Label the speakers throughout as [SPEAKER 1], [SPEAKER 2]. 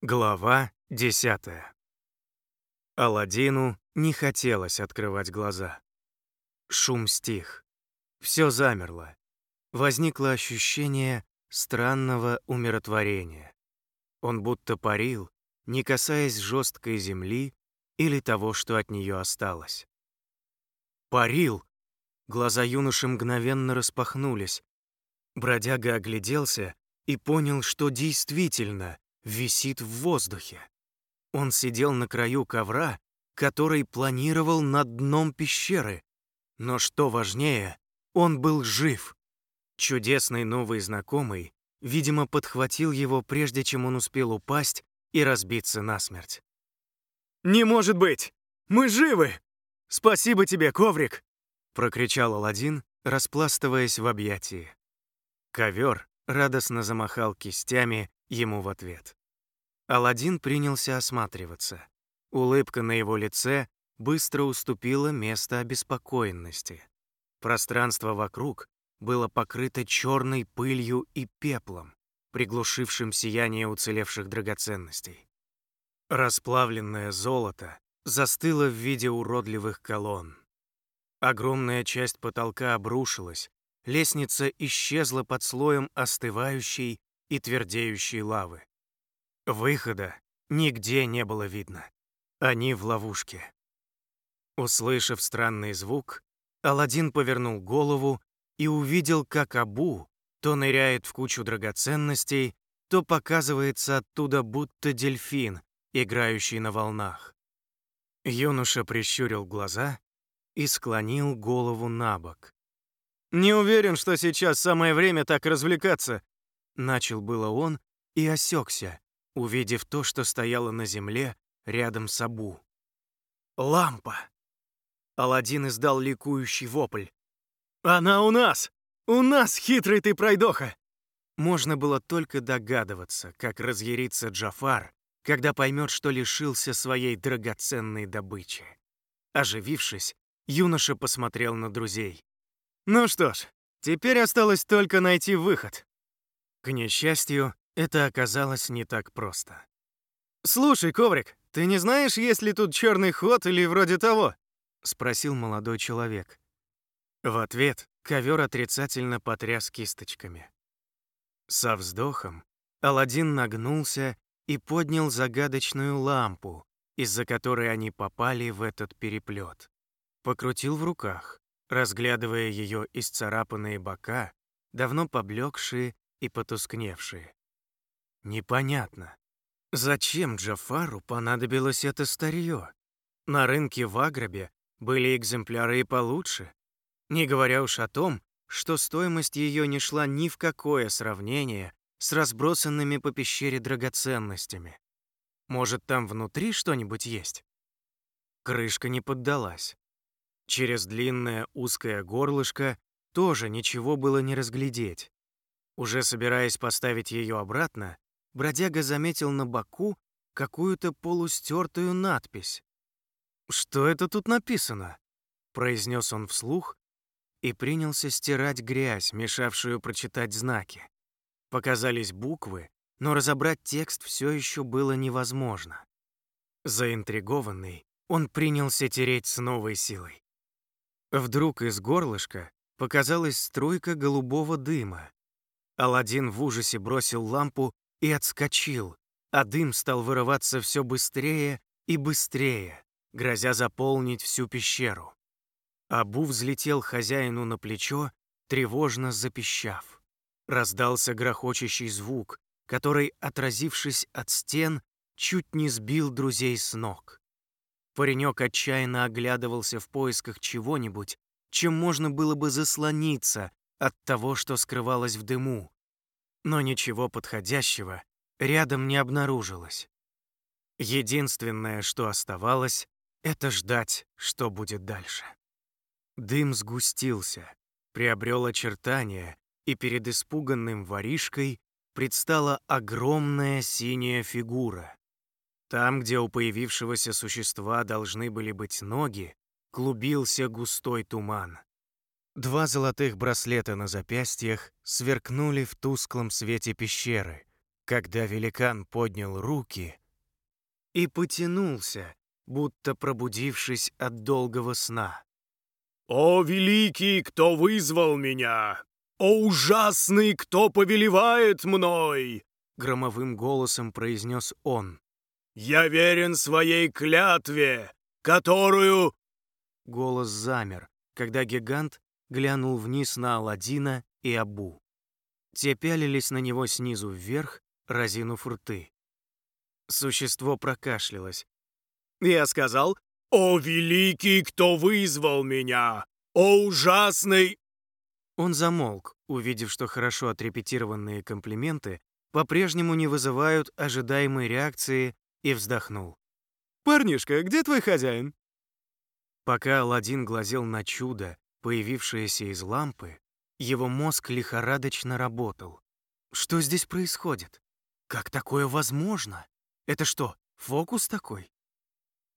[SPEAKER 1] Глава десятая. Аладдину не хотелось открывать глаза. Шум стих. Все замерло. Возникло ощущение странного умиротворения. Он будто парил, не касаясь жесткой земли или того, что от нее осталось. Парил! Глаза юноши мгновенно распахнулись. Бродяга огляделся и понял, что действительно висит в воздухе. Он сидел на краю ковра, который планировал над дном пещеры. Но что важнее, он был жив. Чудесный новый знакомый, видимо, подхватил его, прежде чем он успел упасть и разбиться насмерть. «Не может быть! Мы живы! Спасибо тебе, коврик!» — прокричал Аладдин, распластываясь в объятии. Ковер радостно замахал кистями ему в ответ. Аладдин принялся осматриваться. Улыбка на его лице быстро уступила место обеспокоенности. Пространство вокруг было покрыто черной пылью и пеплом, приглушившим сияние уцелевших драгоценностей. Расплавленное золото застыло в виде уродливых колонн. Огромная часть потолка обрушилась, лестница исчезла под слоем остывающей и твердеющей лавы. Выхода нигде не было видно. Они в ловушке. Услышав странный звук, Аладдин повернул голову и увидел, как Абу то ныряет в кучу драгоценностей, то показывается оттуда будто дельфин, играющий на волнах. Юноша прищурил глаза и склонил голову на бок. «Не уверен, что сейчас самое время так развлекаться», — начал было он и осекся, увидев то, что стояло на земле рядом с Абу. «Лампа!» Аладдин издал ликующий вопль. «Она у нас! У нас, хитрый ты пройдоха!» Можно было только догадываться, как разъярится Джафар, когда поймет, что лишился своей драгоценной добычи. Оживившись, юноша посмотрел на друзей. «Ну что ж, теперь осталось только найти выход». К несчастью, это оказалось не так просто. «Слушай, Коврик, ты не знаешь, есть ли тут черный ход или вроде того?» — спросил молодой человек. В ответ ковер отрицательно потряс кисточками. Со вздохом Аладдин нагнулся и поднял загадочную лампу, из-за которой они попали в этот переплет. Покрутил в руках, разглядывая ее исцарапанные бока, давно поблекшие и потускневшие. Непонятно, зачем Джафару понадобилось это старье? На рынке в Аграбе были экземпляры и получше, не говоря уж о том, что стоимость ее не шла ни в какое сравнение с разбросанными по пещере драгоценностями. Может, там внутри что-нибудь есть? Крышка не поддалась. Через длинное узкое горлышко тоже ничего было не разглядеть. Уже собираясь поставить ее обратно, бродяга заметил на боку какую-то полустертую надпись. «Что это тут написано?» — произнес он вслух и принялся стирать грязь, мешавшую прочитать знаки. Показались буквы, но разобрать текст все еще было невозможно. Заинтригованный, он принялся тереть с новой силой. Вдруг из горлышка показалась струйка голубого дыма. Аладдин в ужасе бросил лампу и отскочил, а дым стал вырываться все быстрее и быстрее, грозя заполнить всю пещеру. Абу взлетел хозяину на плечо, тревожно запищав. Раздался грохочущий звук, который, отразившись от стен, чуть не сбил друзей с ног. Паренек отчаянно оглядывался в поисках чего-нибудь, чем можно было бы заслониться от того, что скрывалось в дыму, но ничего подходящего рядом не обнаружилось. Единственное, что оставалось, это ждать, что будет дальше. Дым сгустился, приобрел очертания, и перед испуганным воришкой предстала огромная синяя фигура. Там, где у появившегося существа должны были быть ноги, клубился густой туман. Два золотых браслета на запястьях сверкнули в тусклом свете пещеры, когда великан поднял руки и потянулся, будто пробудившись от долгого сна.
[SPEAKER 2] «О, великий, кто вызвал меня! О, ужасный, кто повелевает мной!»
[SPEAKER 1] Громовым голосом произнес он.
[SPEAKER 2] «Я верен своей клятве, которую...»
[SPEAKER 1] Голос замер, когда гигант глянул вниз на Аладдина и Абу. Те пялились на него снизу вверх, разинув рты. Существо прокашлялось.
[SPEAKER 2] «Я сказал, «О, великий, кто вызвал меня! О, ужасный!»
[SPEAKER 1] Он замолк, увидев, что хорошо отрепетированные комплименты по-прежнему не вызывают ожидаемой реакции, и вздохнул. «Парнишка, где твой хозяин?» Пока Аладдин глазел на чудо, появившееся из лампы, его мозг лихорадочно работал. Что здесь происходит? Как такое возможно? Это что, фокус такой?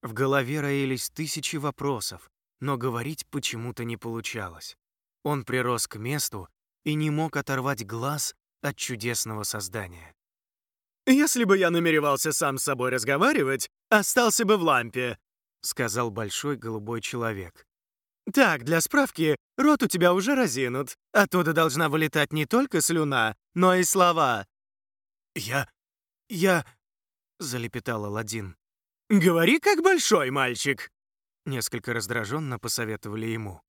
[SPEAKER 1] В голове роились тысячи вопросов, но говорить почему-то не получалось. Он прирос к месту и не мог оторвать глаз от чудесного создания.
[SPEAKER 2] «Если бы я намеревался сам с собой разговаривать, остался бы в лампе», — сказал большой голубой человек. «Так, для справки, рот у тебя уже разинут. Оттуда должна вылетать не только слюна, но и слова».
[SPEAKER 1] «Я... я...» — залепетал Аладдин.
[SPEAKER 2] «Говори, как большой мальчик!»
[SPEAKER 1] Несколько раздраженно посоветовали ему.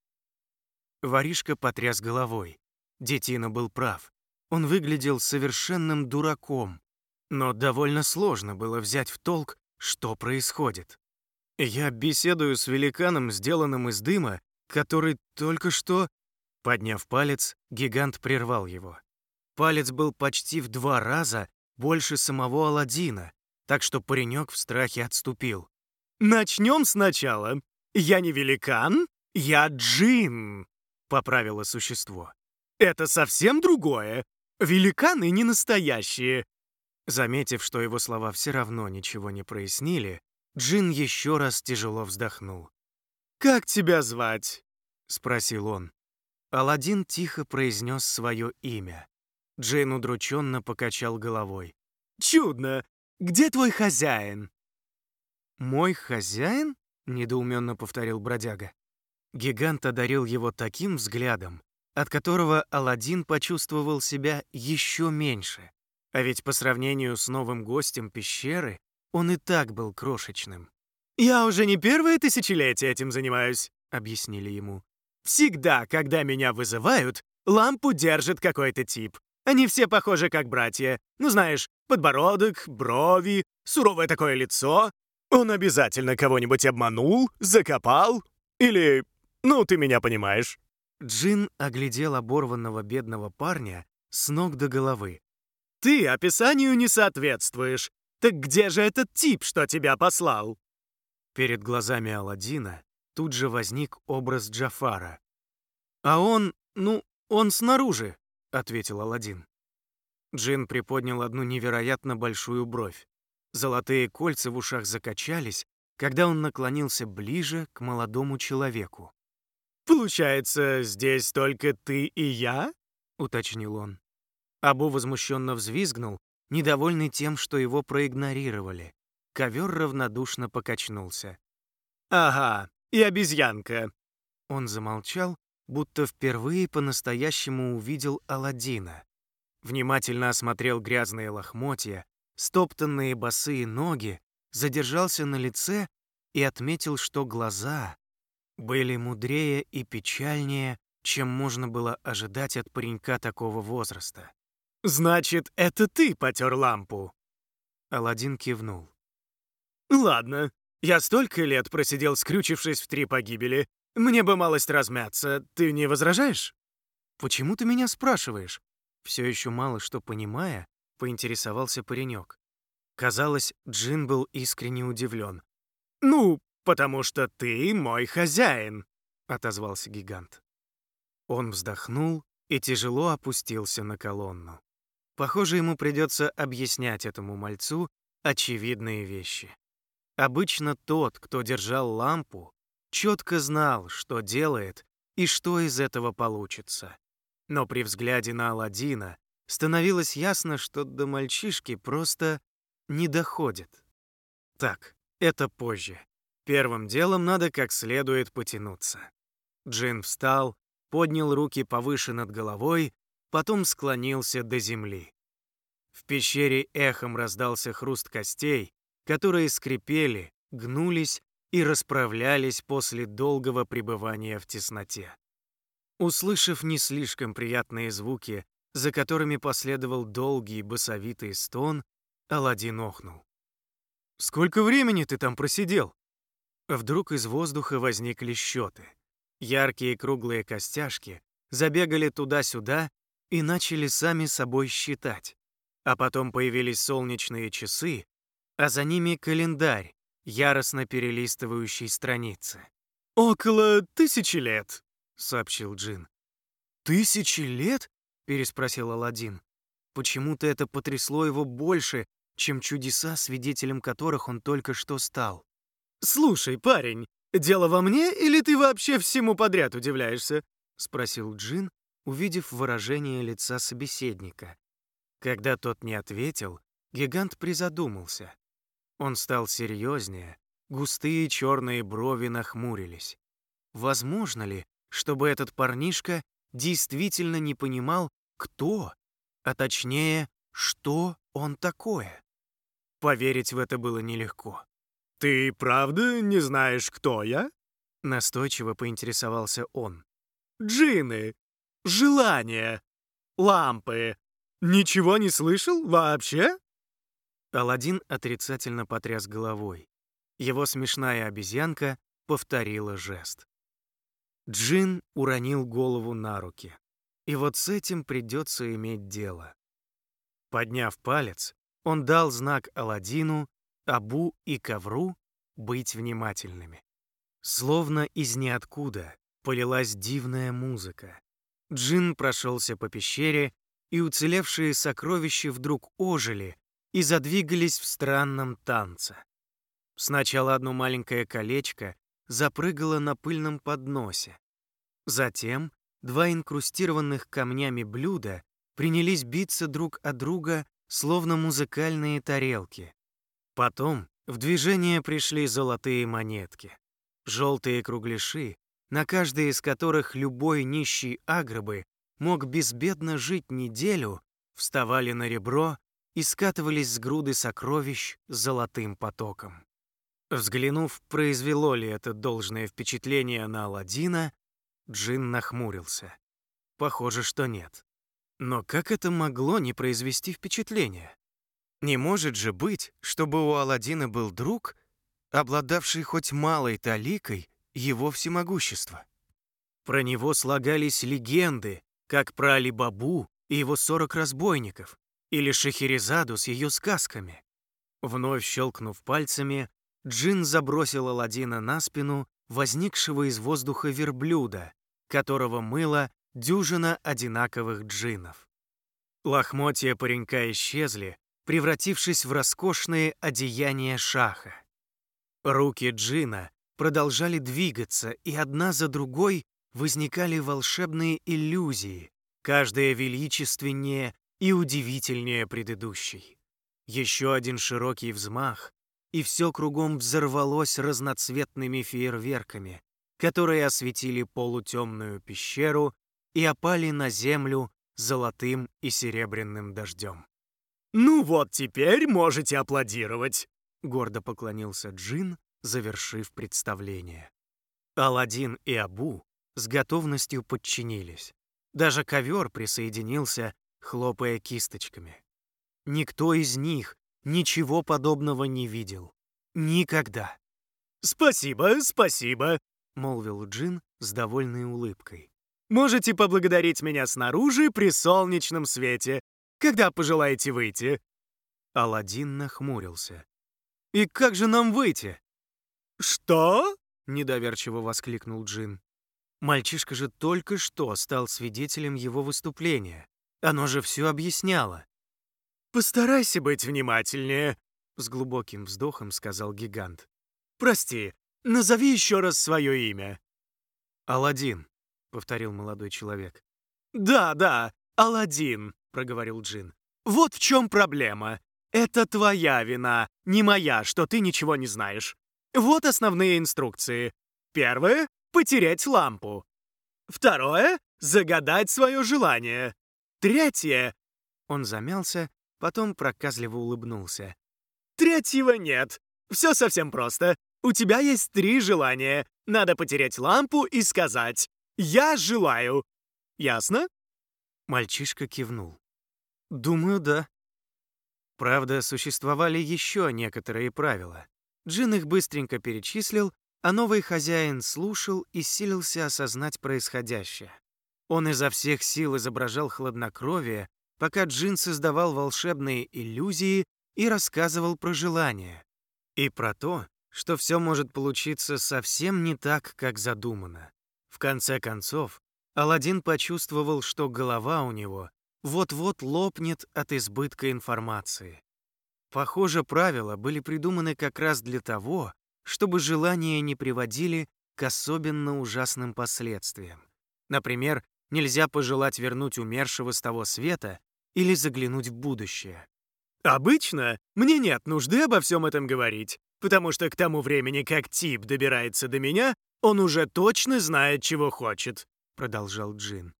[SPEAKER 1] Воришка потряс головой. Детина был прав. Он выглядел совершенным дураком. Но довольно сложно было взять в толк, что происходит. Я беседую с великаном, сделанным из дыма, который только что... Подняв палец, гигант прервал его. Палец был почти в два раза больше самого Аладдина, так что паренек в страхе отступил.
[SPEAKER 2] «Начнем сначала. Я не великан, я джин», — поправило существо. «Это совсем другое. Великаны не настоящие».
[SPEAKER 1] Заметив, что его слова все равно ничего не прояснили, Джин еще раз тяжело вздохнул.
[SPEAKER 2] «Как тебя звать?»
[SPEAKER 1] — спросил он. Аладдин тихо произнес свое имя. Джин удрученно покачал головой.
[SPEAKER 2] «Чудно! Где твой хозяин?»
[SPEAKER 1] «Мой хозяин?» — недоуменно повторил бродяга. Гигант одарил его таким взглядом, от которого Аладдин почувствовал себя еще меньше. А ведь по сравнению с новым гостем пещеры он и так был крошечным.
[SPEAKER 2] «Я уже не первое тысячелетие этим занимаюсь», — объяснили ему. «Всегда, когда меня вызывают, лампу держит какой-то тип. Они все похожи как братья. Ну, знаешь, подбородок, брови, суровое такое лицо. Он обязательно кого-нибудь обманул, закопал. Или... Ну, ты меня понимаешь».
[SPEAKER 1] Джин оглядел оборванного бедного парня с ног до головы.
[SPEAKER 2] «Ты описанию не соответствуешь. Так где же этот тип, что тебя послал?»
[SPEAKER 1] Перед глазами Аладдина тут же возник образ Джафара. «А он, ну, он снаружи», — ответил Аладдин. Джин приподнял одну невероятно большую бровь. Золотые кольца в ушах закачались, когда он наклонился ближе к молодому человеку.
[SPEAKER 2] «Получается, здесь только ты и я?» — уточнил он.
[SPEAKER 1] Абу возмущенно взвизгнул, недовольный тем, что его проигнорировали. Ковер равнодушно покачнулся.
[SPEAKER 2] «Ага, и обезьянка».
[SPEAKER 1] Он замолчал, будто впервые по-настоящему увидел Аладдина внимательно осмотрел грязные лохмотья, стоптанные босые ноги, задержался на лице и отметил, что глаза были мудрее и печальнее, чем можно было ожидать от паренька такого возраста.
[SPEAKER 2] «Значит, это ты потер лампу?»
[SPEAKER 1] Аладдин кивнул.
[SPEAKER 2] «Ладно, я столько лет просидел, скрючившись в три погибели. Мне бы малость размяться. Ты не возражаешь?»
[SPEAKER 1] «Почему ты меня спрашиваешь?» Все еще мало что понимая, поинтересовался паренек. Казалось, Джин был искренне удивлен.
[SPEAKER 2] «Ну, потому что ты мой хозяин», — отозвался гигант.
[SPEAKER 1] Он вздохнул и тяжело опустился на колонну. Похоже, ему придется объяснять этому мальцу очевидные вещи. Обычно тот, кто держал лампу, четко знал, что делает и что из этого получится. Но при взгляде на Аладдина становилось ясно, что до мальчишки просто не доходит. Так, это позже. Первым делом надо как следует потянуться. Джин встал, поднял руки повыше над головой, потом склонился до земли. В пещере эхом раздался хруст костей, которые скрипели, гнулись и расправлялись после долгого пребывания в тесноте. Услышав не слишком приятные звуки, за которыми последовал долгий басовитый стон, Аладдин охнул. «Сколько времени ты там просидел?» Вдруг из воздуха возникли счеты. Яркие круглые костяшки забегали туда-сюда и начали сами собой считать. А потом появились солнечные часы, а за ними календарь, яростно перелистывающий страницы.
[SPEAKER 2] «Около тысячи лет», — сообщил Джин.
[SPEAKER 1] «Тысячи лет?» — переспросил Аладдин. Почему-то это потрясло его больше, чем чудеса, свидетелем которых он только что стал.
[SPEAKER 2] «Слушай, парень, дело во мне или ты вообще всему подряд удивляешься?» — спросил Джин, увидев выражение лица собеседника.
[SPEAKER 1] Когда тот не ответил, гигант призадумался. Он стал серьезнее, густые черные брови нахмурились. Возможно ли, чтобы этот парнишка действительно не понимал, кто, а точнее, что он такое? Поверить в это было нелегко.
[SPEAKER 2] «Ты правда не знаешь, кто я?»
[SPEAKER 1] Настойчиво поинтересовался он.
[SPEAKER 2] «Джины, желания, лампы. Ничего не слышал вообще?»
[SPEAKER 1] Аладдин отрицательно потряс головой. Его смешная обезьянка повторила жест. Джин уронил голову на руки. И вот с этим придется иметь дело. Подняв палец, он дал знак Аладдину Абу и Ковру быть внимательными. Словно из ниоткуда полилась дивная музыка. Джин прошелся по пещере, и уцелевшие сокровища вдруг ожили и задвигались в странном танце. Сначала одно маленькое колечко запрыгало на пыльном подносе. Затем два инкрустированных камнями блюда принялись биться друг о друга, словно музыкальные тарелки. Потом в движение пришли золотые монетки, желтые кругляши, на каждой из которых любой нищий агробы мог безбедно жить неделю, вставали на ребро и скатывались с груды сокровищ золотым потоком. Взглянув, произвело ли это должное впечатление на Аладдина, Джин нахмурился. Похоже, что нет. Но как это могло не произвести впечатление? Не может же быть, чтобы у Аладдина был друг, обладавший хоть малой таликой его всемогущества. Про него слагались легенды, как про Алибабу и его сорок разбойников, или Шахерезаду с ее сказками. Вновь щелкнув пальцами, Джин забросил Аладдина на спину возникшего из воздуха верблюда, которого мыло дюжина одинаковых джинов. Лохмотья паренька исчезли, превратившись в роскошные одеяния шаха. Руки Джина продолжали двигаться, и одна за другой возникали волшебные иллюзии, каждая величественнее и удивительнее предыдущей. Еще один широкий взмах, и все кругом взорвалось разноцветными фейерверками, которые осветили полутемную пещеру и опали на землю золотым и серебряным дождем.
[SPEAKER 2] «Ну вот теперь можете аплодировать», — гордо поклонился Джин, завершив представление.
[SPEAKER 1] Аладдин и Абу с готовностью подчинились. Даже ковер присоединился, хлопая кисточками. Никто из них ничего подобного не видел. Никогда.
[SPEAKER 2] «Спасибо, спасибо», — молвил Джин с довольной улыбкой. «Можете поблагодарить меня снаружи при солнечном свете. Когда пожелаете выйти?»
[SPEAKER 1] Аладдин нахмурился. «И как же нам выйти?»
[SPEAKER 2] «Что?»
[SPEAKER 1] — недоверчиво воскликнул Джин. Мальчишка же только что стал свидетелем его выступления. Оно же все объясняло.
[SPEAKER 2] «Постарайся быть внимательнее», — с глубоким вздохом сказал гигант. «Прости, назови еще раз свое имя».
[SPEAKER 1] «Аладдин», — повторил молодой человек.
[SPEAKER 2] «Да, да, Аладдин», проговорил Джин. «Вот в чем проблема. Это твоя вина, не моя, что ты ничего не знаешь. Вот основные инструкции. Первое — потерять лампу. Второе — загадать свое желание. Третье...» Он замялся, потом проказливо улыбнулся. «Третьего нет. Все совсем просто. У тебя есть три желания. Надо потерять лампу и сказать «Я желаю». Ясно?»
[SPEAKER 1] Мальчишка кивнул. «Думаю, да». Правда, существовали еще некоторые правила. Джин их быстренько перечислил, а новый хозяин слушал и силился осознать происходящее. Он изо всех сил изображал хладнокровие, пока Джин создавал волшебные иллюзии и рассказывал про желания. И про то, что все может получиться совсем не так, как задумано. В конце концов, Аладдин почувствовал, что голова у него вот-вот лопнет от избытка информации. Похоже, правила были придуманы как раз для того, чтобы желания не приводили к особенно ужасным последствиям. Например, нельзя пожелать вернуть умершего с того света или заглянуть в будущее.
[SPEAKER 2] «Обычно мне нет нужды обо всем этом говорить, потому что к тому времени, как тип добирается до меня, он уже точно знает, чего хочет», — продолжал Джин.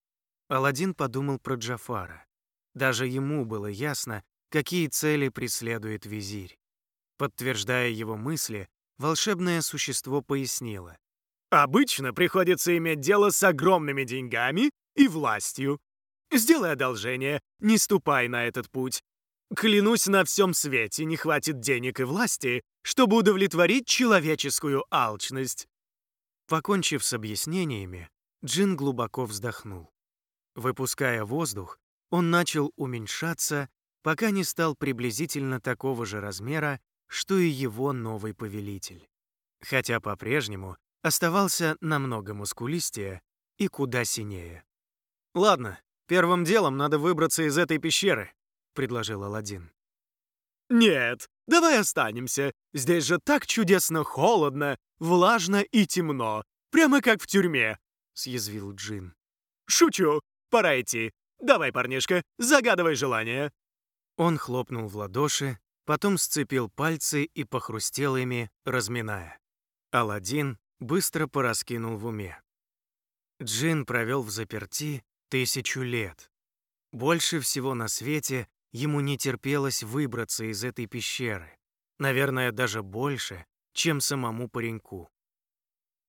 [SPEAKER 1] Аладдин подумал про Джафара. Даже ему было ясно, какие цели преследует визирь. Подтверждая его мысли, волшебное существо пояснило.
[SPEAKER 2] «Обычно приходится иметь дело с огромными деньгами и властью. Сделай одолжение, не ступай на этот путь. Клянусь, на всем свете не хватит денег и власти, чтобы удовлетворить человеческую алчность».
[SPEAKER 1] Покончив с объяснениями, Джин глубоко вздохнул. Выпуская воздух, он начал уменьшаться, пока не стал приблизительно такого же размера, что и его новый повелитель. Хотя по-прежнему оставался намного мускулистее и куда синее.
[SPEAKER 2] «Ладно, первым делом надо выбраться из этой пещеры», — предложил Аладдин. «Нет, давай останемся. Здесь же так чудесно холодно, влажно и темно, прямо как в тюрьме», — съязвил Джин. «Шучу, пора идти. Давай, парнишка, загадывай желание».
[SPEAKER 1] Он хлопнул в ладоши, потом сцепил пальцы и похрустел ими, разминая. Аладдин быстро пораскинул в уме. Джин провел в заперти тысячу лет. Больше всего на свете ему не терпелось выбраться из этой пещеры. Наверное, даже больше, чем самому пареньку.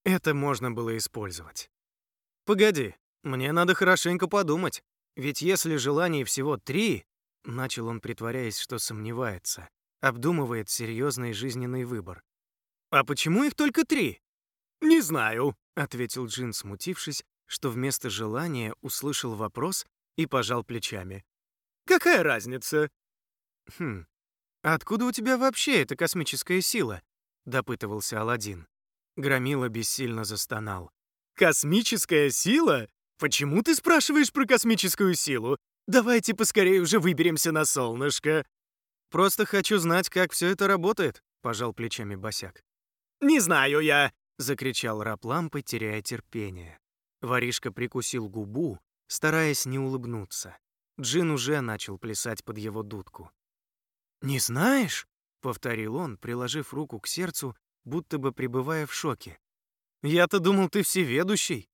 [SPEAKER 1] Это можно было использовать. «Погоди, мне надо хорошенько подумать, ведь если желаний всего три, Начал он, притворяясь, что сомневается, обдумывает серьезный жизненный выбор. «А почему их только три?»
[SPEAKER 2] «Не знаю», —
[SPEAKER 1] ответил Джин, смутившись, что вместо желания услышал вопрос и пожал плечами.
[SPEAKER 2] «Какая разница?»
[SPEAKER 1] «Хм, откуда у тебя вообще эта космическая сила?» — допытывался Аладдин. Громила бессильно застонал.
[SPEAKER 2] «Космическая сила? Почему ты спрашиваешь про космическую силу? Давайте поскорее уже выберемся на солнышко.
[SPEAKER 1] Просто хочу знать, как все это работает, пожал плечами босяк.
[SPEAKER 2] Не знаю я,
[SPEAKER 1] закричал раб лампы, теряя терпение. Воришка прикусил губу, стараясь не улыбнуться. Джин уже начал плясать под его дудку. «Не знаешь?» — повторил он, приложив руку к сердцу, будто бы пребывая в шоке. «Я-то думал, ты всеведущий».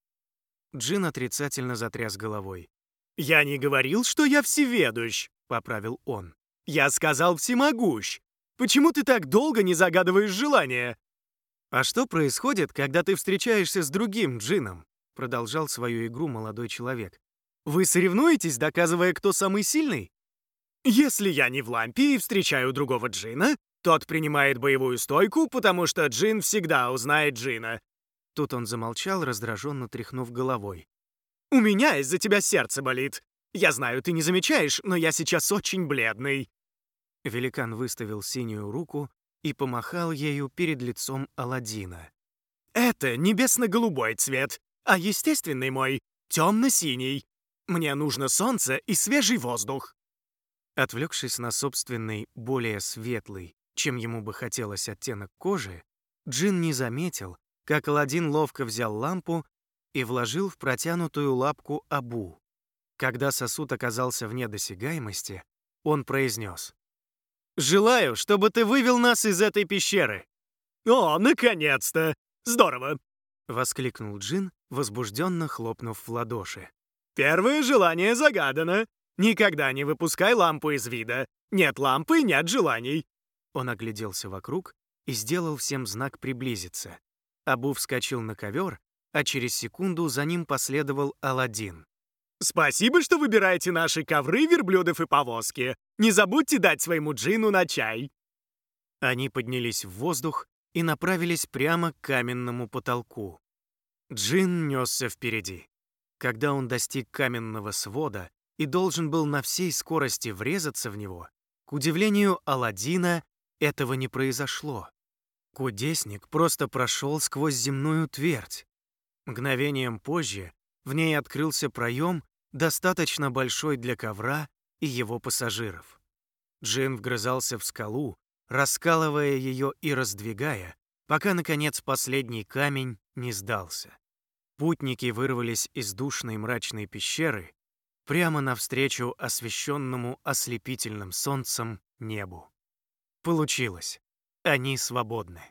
[SPEAKER 1] Джин отрицательно затряс головой.
[SPEAKER 2] «Я не говорил, что я всеведущ», — поправил он. «Я сказал всемогущ. Почему ты так долго не загадываешь желания?»
[SPEAKER 1] «А что происходит, когда ты встречаешься с другим джином?» — продолжал свою игру молодой человек. «Вы соревнуетесь, доказывая, кто самый сильный?»
[SPEAKER 2] «Если я не в лампе и встречаю другого джина, тот принимает боевую стойку, потому что джин всегда узнает джина».
[SPEAKER 1] Тут он замолчал, раздраженно тряхнув головой.
[SPEAKER 2] «У меня из-за тебя сердце болит. Я знаю, ты не замечаешь, но я сейчас очень бледный».
[SPEAKER 1] Великан выставил синюю руку и помахал ею перед лицом Аладдина.
[SPEAKER 2] «Это небесно-голубой цвет, а естественный мой — темно-синий. Мне нужно солнце и свежий воздух».
[SPEAKER 1] Отвлекшись на собственный, более светлый, чем ему бы хотелось оттенок кожи, Джин не заметил, как Аладдин ловко взял лампу и вложил в протянутую лапку Абу. Когда сосуд оказался вне досягаемости, он произнес.
[SPEAKER 2] «Желаю, чтобы ты вывел нас из этой пещеры». «О, наконец-то! Здорово!»
[SPEAKER 1] — воскликнул Джин, возбужденно хлопнув в ладоши.
[SPEAKER 2] «Первое желание загадано. Никогда не выпускай лампу из вида. Нет лампы — нет желаний».
[SPEAKER 1] Он огляделся вокруг и сделал всем знак приблизиться. Абу вскочил на ковер, а через секунду за ним последовал Аладдин.
[SPEAKER 2] «Спасибо, что выбираете наши ковры, верблюдов и повозки. Не забудьте дать своему джину на чай».
[SPEAKER 1] Они поднялись в воздух и направились прямо к каменному потолку. Джин несся впереди. Когда он достиг каменного свода и должен был на всей скорости врезаться в него, к удивлению Аладдина, этого не произошло. Кудесник просто прошел сквозь земную твердь. Мгновением позже в ней открылся проем, достаточно большой для ковра и его пассажиров. Джин вгрызался в скалу, раскалывая ее и раздвигая, пока, наконец, последний камень не сдался. Путники вырвались из душной мрачной пещеры прямо навстречу освещенному ослепительным солнцем небу. Получилось. Они свободны.